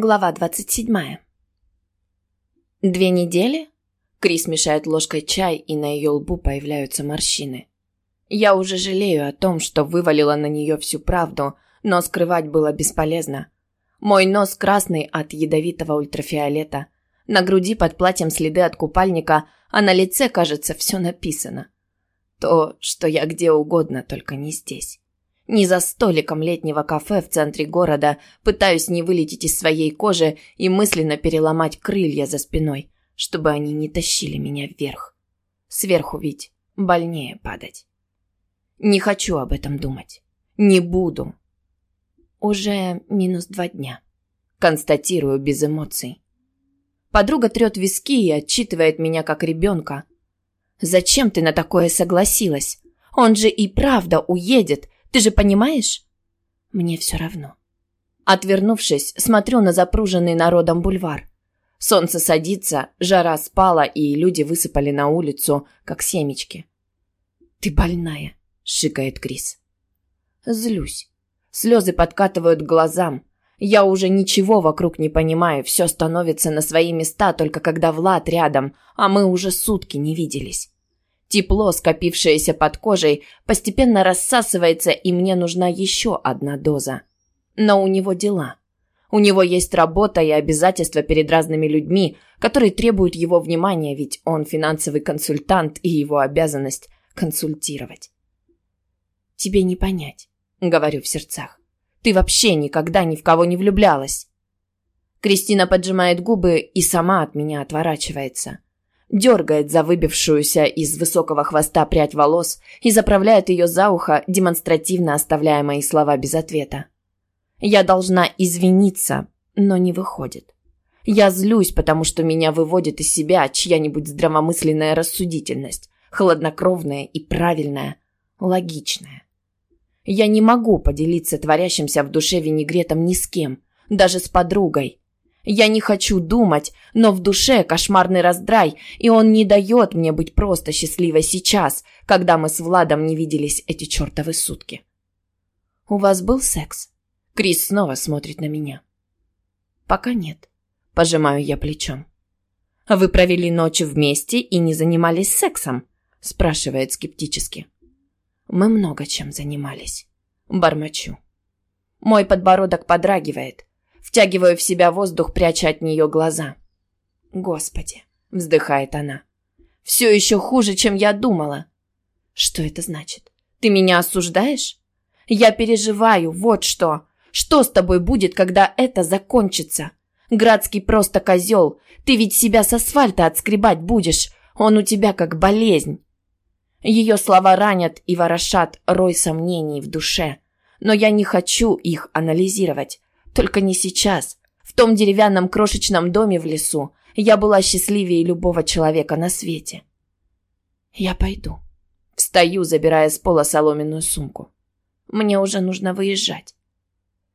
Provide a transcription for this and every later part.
Глава 27. Две недели? Крис мешает ложкой чай, и на ее лбу появляются морщины. Я уже жалею о том, что вывалила на нее всю правду, но скрывать было бесполезно. Мой нос красный от ядовитого ультрафиолета. На груди под платьем следы от купальника, а на лице, кажется, все написано. То, что я где угодно, только не здесь. Не за столиком летнего кафе в центре города пытаюсь не вылететь из своей кожи и мысленно переломать крылья за спиной, чтобы они не тащили меня вверх. Сверху ведь больнее падать. Не хочу об этом думать. Не буду. Уже минус два дня. Констатирую без эмоций. Подруга трет виски и отчитывает меня как ребенка. «Зачем ты на такое согласилась? Он же и правда уедет, ты же понимаешь? Мне все равно. Отвернувшись, смотрю на запруженный народом бульвар. Солнце садится, жара спала, и люди высыпали на улицу, как семечки. «Ты больная», — шикает Крис. Злюсь. Слезы подкатывают к глазам. Я уже ничего вокруг не понимаю, все становится на свои места только когда Влад рядом, а мы уже сутки не виделись. Тепло, скопившееся под кожей, постепенно рассасывается, и мне нужна еще одна доза. Но у него дела. У него есть работа и обязательства перед разными людьми, которые требуют его внимания, ведь он финансовый консультант и его обязанность консультировать. «Тебе не понять», — говорю в сердцах. «Ты вообще никогда ни в кого не влюблялась». Кристина поджимает губы и сама от меня отворачивается дергает за выбившуюся из высокого хвоста прядь волос и заправляет ее за ухо, демонстративно оставляя мои слова без ответа. Я должна извиниться, но не выходит. Я злюсь, потому что меня выводит из себя чья-нибудь здравомысленная рассудительность, хладнокровная и правильная, логичная. Я не могу поделиться творящимся в душе винегретом ни с кем, даже с подругой, я не хочу думать, но в душе кошмарный раздрай, и он не дает мне быть просто счастливой сейчас, когда мы с Владом не виделись эти чертовы сутки. «У вас был секс?» Крис снова смотрит на меня. «Пока нет», — пожимаю я плечом. «Вы провели ночь вместе и не занимались сексом?» — спрашивает скептически. «Мы много чем занимались». Бормочу. Мой подбородок подрагивает. Втягиваю в себя воздух, пряча от нее глаза. «Господи!» — вздыхает она. «Все еще хуже, чем я думала». «Что это значит? Ты меня осуждаешь?» «Я переживаю, вот что. Что с тобой будет, когда это закончится? Градский просто козел. Ты ведь себя с асфальта отскребать будешь. Он у тебя как болезнь». Ее слова ранят и ворошат рой сомнений в душе. Но я не хочу их анализировать. Только не сейчас. В том деревянном крошечном доме в лесу я была счастливее любого человека на свете. Я пойду. Встаю, забирая с пола соломенную сумку. Мне уже нужно выезжать.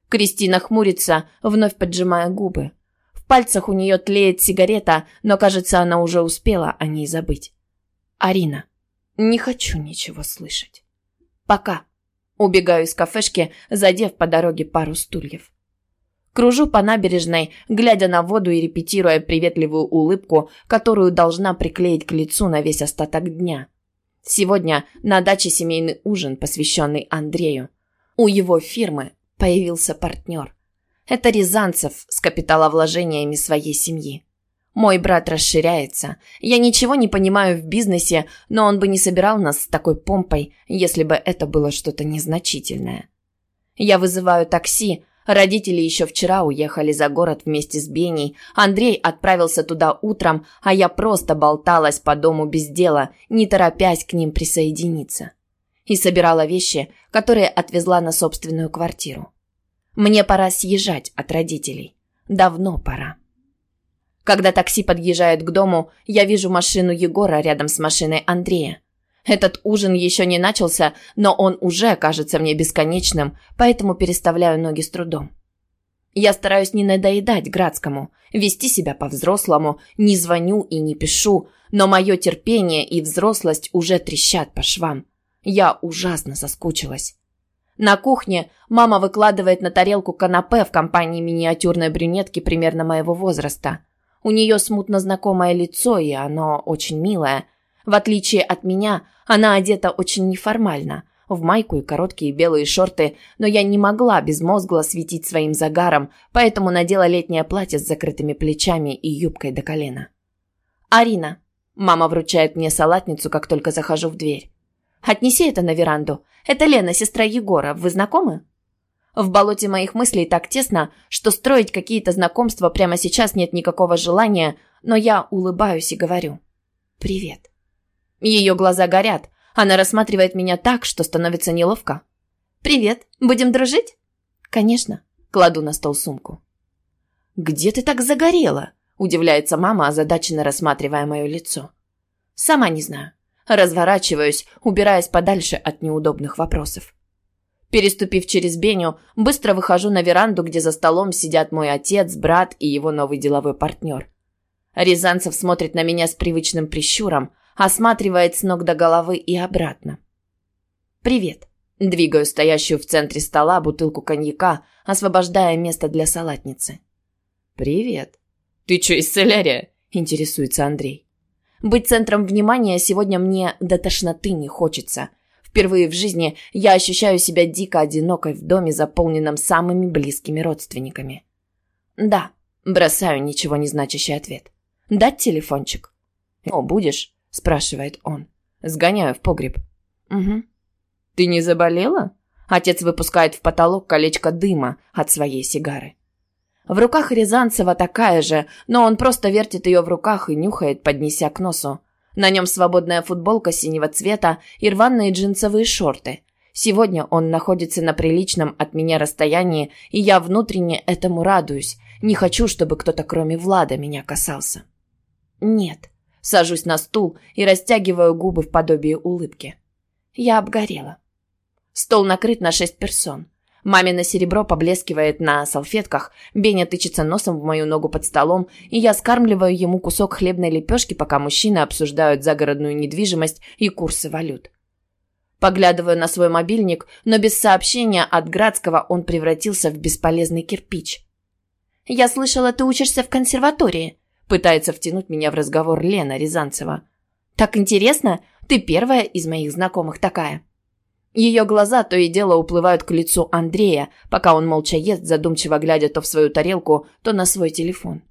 Кристина хмурится, вновь поджимая губы. В пальцах у нее тлеет сигарета, но, кажется, она уже успела о ней забыть. Арина, не хочу ничего слышать. Пока. Убегаю из кафешки, задев по дороге пару стульев. Кружу по набережной, глядя на воду и репетируя приветливую улыбку, которую должна приклеить к лицу на весь остаток дня. Сегодня на даче семейный ужин, посвященный Андрею. У его фирмы появился партнер. Это Рязанцев с капиталовложениями своей семьи. Мой брат расширяется. Я ничего не понимаю в бизнесе, но он бы не собирал нас с такой помпой, если бы это было что-то незначительное. Я вызываю такси, Родители еще вчера уехали за город вместе с Беней. Андрей отправился туда утром, а я просто болталась по дому без дела, не торопясь к ним присоединиться. И собирала вещи, которые отвезла на собственную квартиру. Мне пора съезжать от родителей. Давно пора. Когда такси подъезжает к дому, я вижу машину Егора рядом с машиной Андрея. Этот ужин еще не начался, но он уже кажется мне бесконечным, поэтому переставляю ноги с трудом. Я стараюсь не надоедать Градскому, вести себя по-взрослому, не звоню и не пишу, но мое терпение и взрослость уже трещат по швам. Я ужасно соскучилась. На кухне мама выкладывает на тарелку канапе в компании миниатюрной брюнетки примерно моего возраста. У нее смутно знакомое лицо, и оно очень милое. В отличие от меня, она одета очень неформально, в майку и короткие белые шорты, но я не могла безмозгло светить своим загаром, поэтому надела летнее платье с закрытыми плечами и юбкой до колена. «Арина», Мама вручает мне салатницу, как только захожу в дверь. «Отнеси это на веранду. Это Лена, сестра Егора. Вы знакомы?» В болоте моих мыслей так тесно, что строить какие-то знакомства прямо сейчас нет никакого желания, но я улыбаюсь и говорю «Привет». Ее глаза горят. Она рассматривает меня так, что становится неловко. «Привет. Будем дружить?» «Конечно». Кладу на стол сумку. «Где ты так загорела?» Удивляется мама, озадаченно рассматривая мое лицо. Сама не знаю. Разворачиваюсь, убираясь подальше от неудобных вопросов. Переступив через Беню, быстро выхожу на веранду, где за столом сидят мой отец, брат и его новый деловой партнер. Рязанцев смотрит на меня с привычным прищуром, осматривает с ног до головы и обратно. «Привет». Двигаю стоящую в центре стола бутылку коньяка, освобождая место для салатницы. «Привет». «Ты что, из солярия?» – интересуется Андрей. «Быть центром внимания сегодня мне до тошноты не хочется. Впервые в жизни я ощущаю себя дико одинокой в доме, заполненном самыми близкими родственниками». «Да», – бросаю ничего не значащий ответ. «Дать телефончик?» «О, будешь?» – спрашивает он. «Сгоняю в погреб». «Угу». «Ты не заболела?» Отец выпускает в потолок колечко дыма от своей сигары. В руках Рязанцева такая же, но он просто вертит ее в руках и нюхает, поднеся к носу. На нем свободная футболка синего цвета и рваные джинсовые шорты. Сегодня он находится на приличном от меня расстоянии, и я внутренне этому радуюсь. Не хочу, чтобы кто-то кроме Влада меня касался. Нет. Сажусь на стул и растягиваю губы в подобие улыбки. Я обгорела. Стол накрыт на шесть персон. Мамино серебро поблескивает на салфетках, Беня тычется носом в мою ногу под столом, и я скармливаю ему кусок хлебной лепешки, пока мужчины обсуждают загородную недвижимость и курсы валют. Поглядываю на свой мобильник, но без сообщения от Градского он превратился в бесполезный кирпич. «Я слышала, ты учишься в консерватории», — пытается втянуть меня в разговор Лена Рязанцева. «Так интересно, ты первая из моих знакомых такая». Ее глаза то и дело уплывают к лицу Андрея, пока он молча ест, задумчиво глядя то в свою тарелку, то на свой телефон.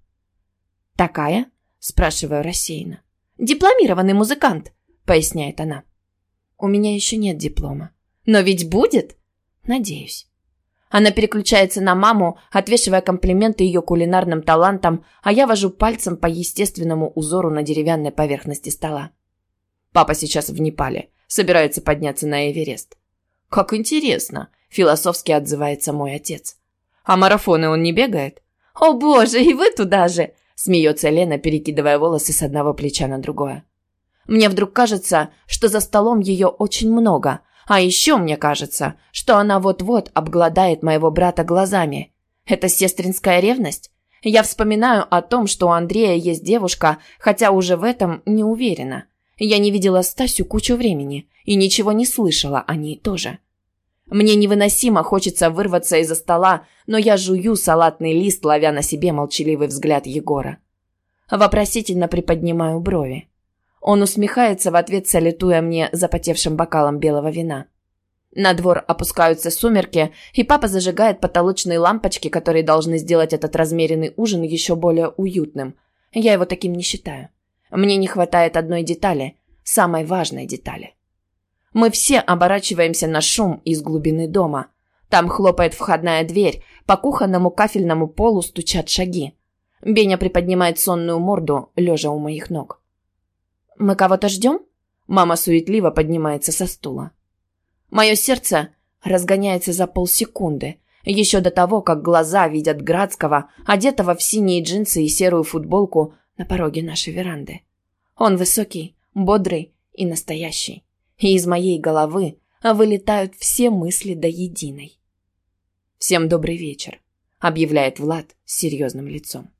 «Такая?» – спрашиваю рассеянно. «Дипломированный музыкант», – поясняет она. «У меня еще нет диплома». «Но ведь будет?» «Надеюсь». Она переключается на маму, отвешивая комплименты ее кулинарным талантам, а я вожу пальцем по естественному узору на деревянной поверхности стола. Папа сейчас в Непале собирается подняться на Эверест. «Как интересно!» – философски отзывается мой отец. «А марафоны он не бегает?» «О боже, и вы туда же!» – смеется Лена, перекидывая волосы с одного плеча на другое. Мне вдруг кажется, что за столом ее очень много, а еще мне кажется, что она вот-вот обгладает моего брата глазами. Это сестринская ревность? Я вспоминаю о том, что у Андрея есть девушка, хотя уже в этом не уверена. Я не видела Стасю кучу времени и ничего не слышала о ней тоже. Мне невыносимо хочется вырваться из-за стола, но я жую салатный лист, ловя на себе молчаливый взгляд Егора. Вопросительно приподнимаю брови. Он усмехается в ответ, салютуя мне запотевшим бокалом белого вина. На двор опускаются сумерки, и папа зажигает потолочные лампочки, которые должны сделать этот размеренный ужин еще более уютным. Я его таким не считаю. Мне не хватает одной детали, самой важной детали. Мы все оборачиваемся на шум из глубины дома. Там хлопает входная дверь, по кухонному кафельному полу стучат шаги. Беня приподнимает сонную морду, лежа у моих ног. «Мы кого-то ждем?» Мама суетливо поднимается со стула. Мое сердце разгоняется за полсекунды, еще до того, как глаза видят Градского, одетого в синие джинсы и серую футболку на пороге нашей веранды. Он высокий, бодрый и настоящий. И из моей головы вылетают все мысли до единой. «Всем добрый вечер», — объявляет Влад с серьезным лицом.